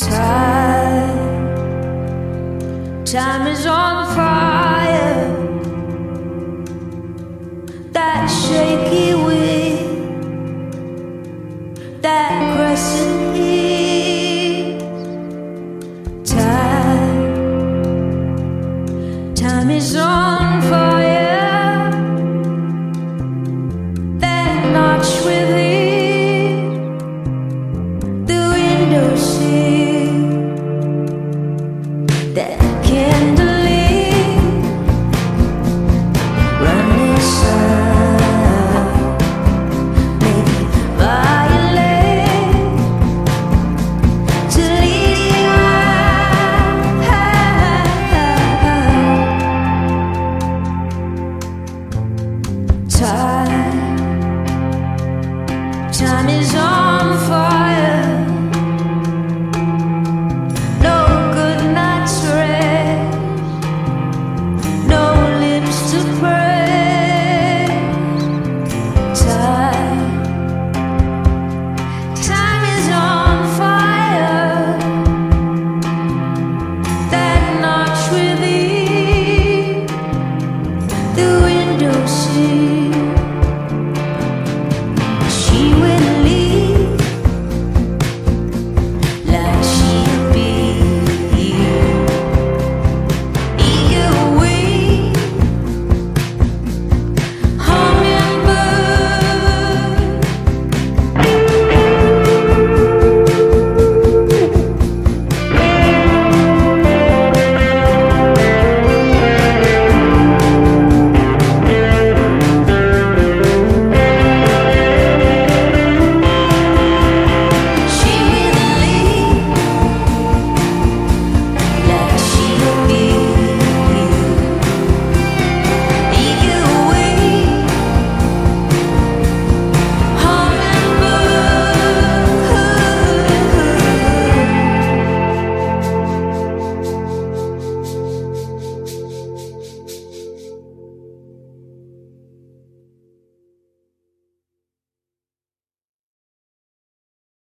Time, time is on fire. That shaky wind, that crescent heat. Time, time is on fire. said